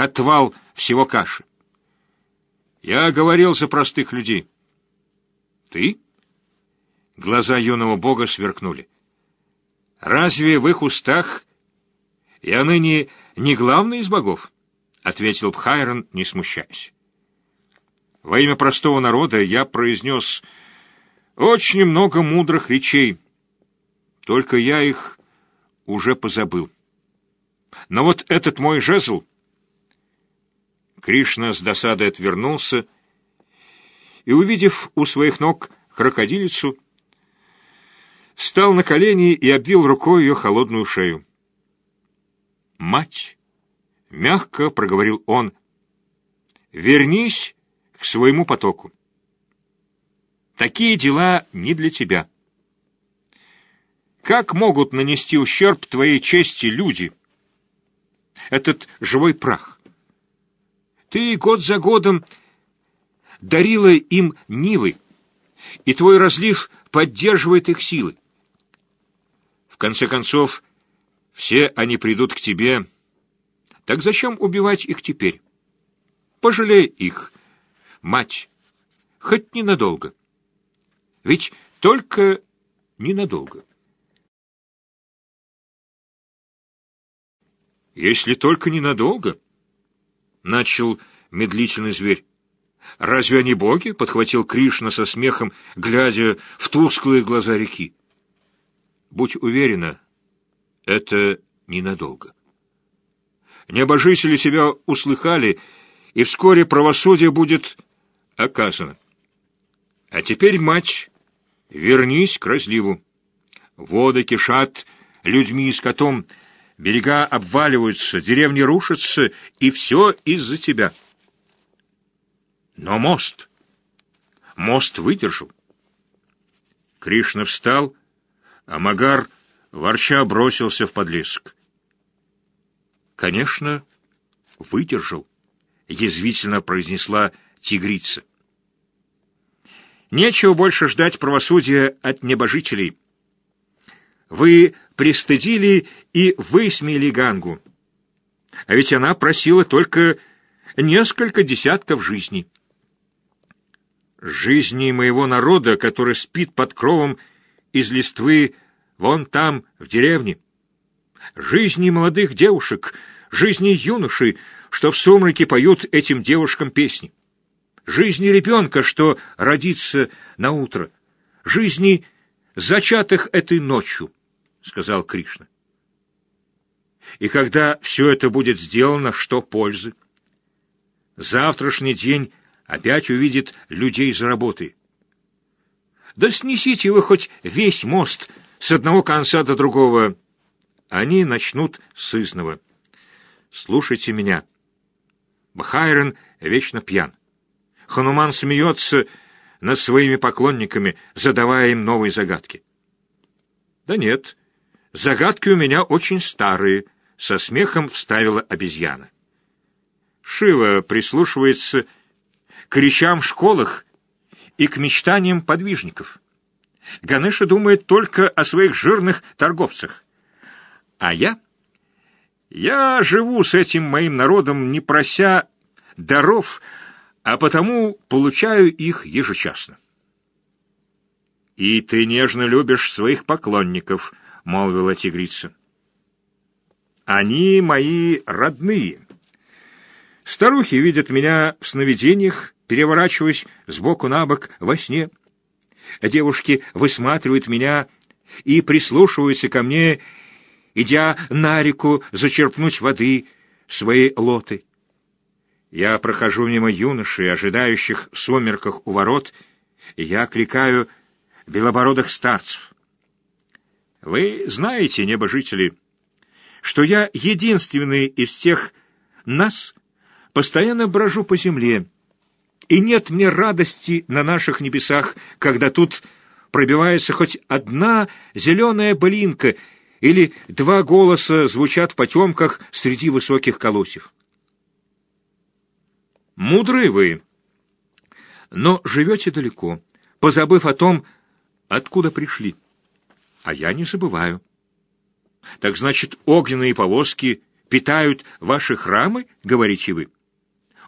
как отвал всего каши. Я говорил за простых людей. Ты? Глаза юного бога сверкнули. Разве в их устах я ныне не главный из богов? Ответил Бхайрон, не смущаясь. Во имя простого народа я произнес очень много мудрых речей. Только я их уже позабыл. Но вот этот мой жезл... Кришна с досадой отвернулся и, увидев у своих ног крокодилицу, встал на колени и обвил рукой ее холодную шею. «Мать!» — мягко проговорил он. «Вернись к своему потоку. Такие дела не для тебя. Как могут нанести ущерб твоей чести люди? Этот живой прах. Ты год за годом дарила им нивы, и твой разлив поддерживает их силы. В конце концов, все они придут к тебе. Так зачем убивать их теперь? Пожалей их, мать, хоть ненадолго. Ведь только ненадолго. Если только ненадолго, — начал медлительный зверь. «Разве они боги?» — подхватил Кришна со смехом, глядя в тусклые глаза реки. «Будь уверена, это ненадолго». Небожители себя услыхали, и вскоре правосудие будет оказано. А теперь, мать, вернись к разливу. Воды кишат людьми и скотом, берега обваливаются, деревни рушатся, и все из-за тебя. Но мост... Мост выдержал. Кришна встал, а Магар, ворча, бросился в подлеск. «Конечно, выдержал», — язвительно произнесла тигрица. «Нечего больше ждать правосудия от небожителей. Вы пристыдили и высмеяли Гангу. А ведь она просила только несколько десятков жизней. Жизни моего народа, который спит под кровом из листвы вон там, в деревне. Жизни молодых девушек, жизни юношей, что в сумраке поют этим девушкам песни. Жизни ребенка, что родится на утро. Жизни зачатых этой ночью, — сказал Кришна. И когда все это будет сделано, что пользы? Завтрашний день опять увидит людей за работой. Да снесите вы хоть весь мост с одного конца до другого. Они начнут с изного. Слушайте меня. Бхайрон вечно пьян. Хануман смеется над своими поклонниками, задавая им новые загадки. Да нет, загадки у меня очень старые, со смехом вставила обезьяна. Шива прислушивается к речам в школах и к мечтаниям подвижников. Ганеша думает только о своих жирных торговцах. А я? Я живу с этим моим народом, не прося даров, а потому получаю их ежечасно. «И ты нежно любишь своих поклонников», — молвила тигрица. «Они мои родные». Старухи видят меня в сновидениях, переворачиваясь сбоку на бок во сне. Девушки высматривают меня и прислушиваются ко мне, идя на реку зачерпнуть воды своей лоты. Я прохожу мимо юношей, ожидающих в сумерках у ворот, и я кликаю белобородых старцев. Вы знаете, небожители, что я единственный из тех нас, постоянно брожу по земле, и нет мне радости на наших небесах, когда тут пробивается хоть одна зеленая былинка или два голоса звучат в потемках среди высоких колосьев. Мудры вы, но живете далеко, позабыв о том, откуда пришли. А я не забываю. Так значит, огненные повозки питают ваши храмы, говорите вы?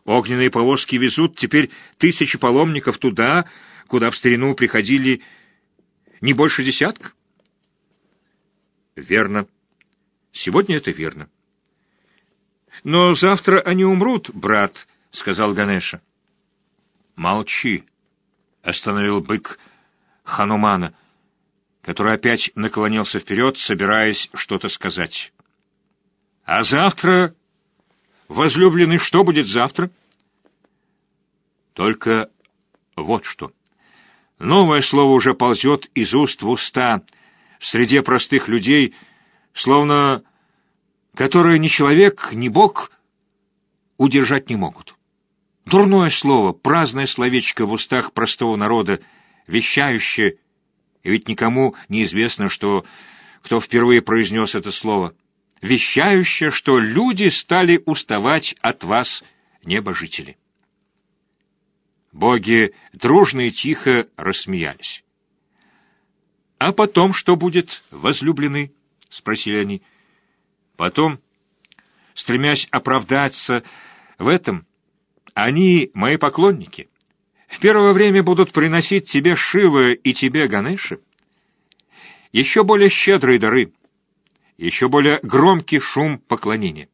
Огненные повозки везут теперь тысячи паломников туда, куда в старину приходили не больше десятка? Верно. Сегодня это верно. Но завтра они умрут, брат, — сказал Ганеша. Молчи, — остановил бык Ханумана, который опять наклонился вперед, собираясь что-то сказать. А завтра, возлюбленный, что будет завтра? Только вот что. Новое слово уже ползет из уст в уста, в среде простых людей, словно которые ни человек, ни Бог удержать не могут. Дурное слово, праздное словечко в устах простого народа, вещающее, ведь никому не известно, что кто впервые произнес это слово, вещающее, что люди стали уставать от вас, небожители. Боги дружно и тихо рассмеялись. «А потом что будет, возлюбленный?» — спросили они. Потом, стремясь оправдаться в этом, они мои поклонники. В первое время будут приносить тебе Шивы и тебе Ганеши. Еще более щедрые дары, еще более громкий шум поклонения.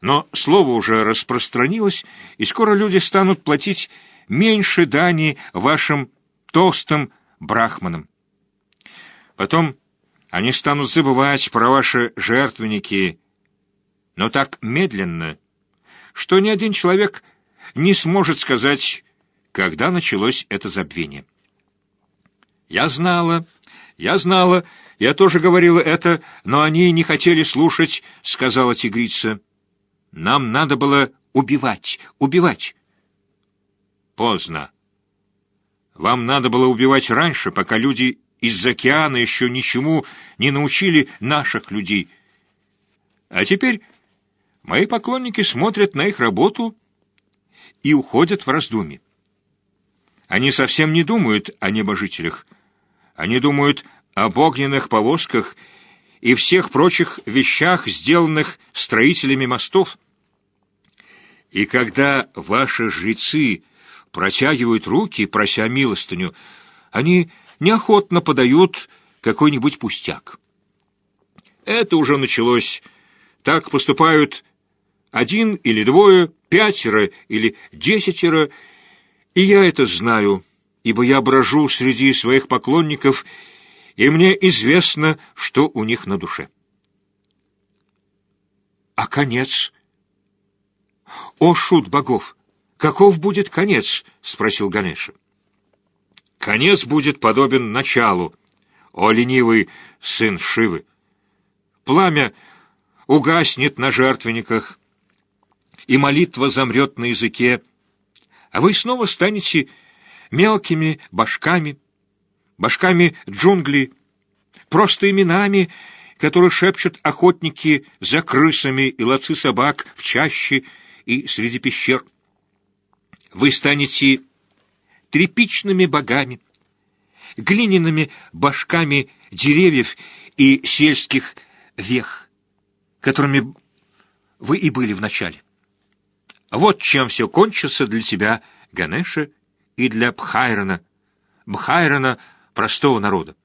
Но слово уже распространилось, и скоро люди станут платить меньше дани вашим толстым брахманам. Потом они станут забывать про ваши жертвенники, но так медленно, что ни один человек не сможет сказать, когда началось это забвение. Я знала, я знала, я тоже говорила это, но они не хотели слушать, сказала тигрица. Нам надо было убивать, убивать. Поздно. Вам надо было убивать раньше, пока люди из океана еще ничему не научили наших людей. А теперь мои поклонники смотрят на их работу и уходят в раздумье. Они совсем не думают о небожителях. Они думают об огненных повозках и всех прочих вещах, сделанных строителями мостов. И когда ваши жрецы протягивают руки, прося милостыню, они неохотно подают какой-нибудь пустяк. Это уже началось. Так поступают один или двое, пятеро или десятеро, и я это знаю, ибо я брожу среди своих поклонников, и мне известно, что у них на душе. А конец? О, шут богов! Каков будет конец? — спросил Ганеша. Конец будет подобен началу, о ленивый сын Шивы. Пламя угаснет на жертвенниках, и молитва замрет на языке, а вы снова станете мелкими башками, башками джунглей, просто именами, которые шепчут охотники за крысами и ловцы собак в чаще и среди пещер. Вы станете тряпичными богами, глиняными башками деревьев и сельских вех, которыми вы и были вначале. Вот чем все кончится для тебя, Ганеша, и для Бхайрона, Бхайрона простого народа.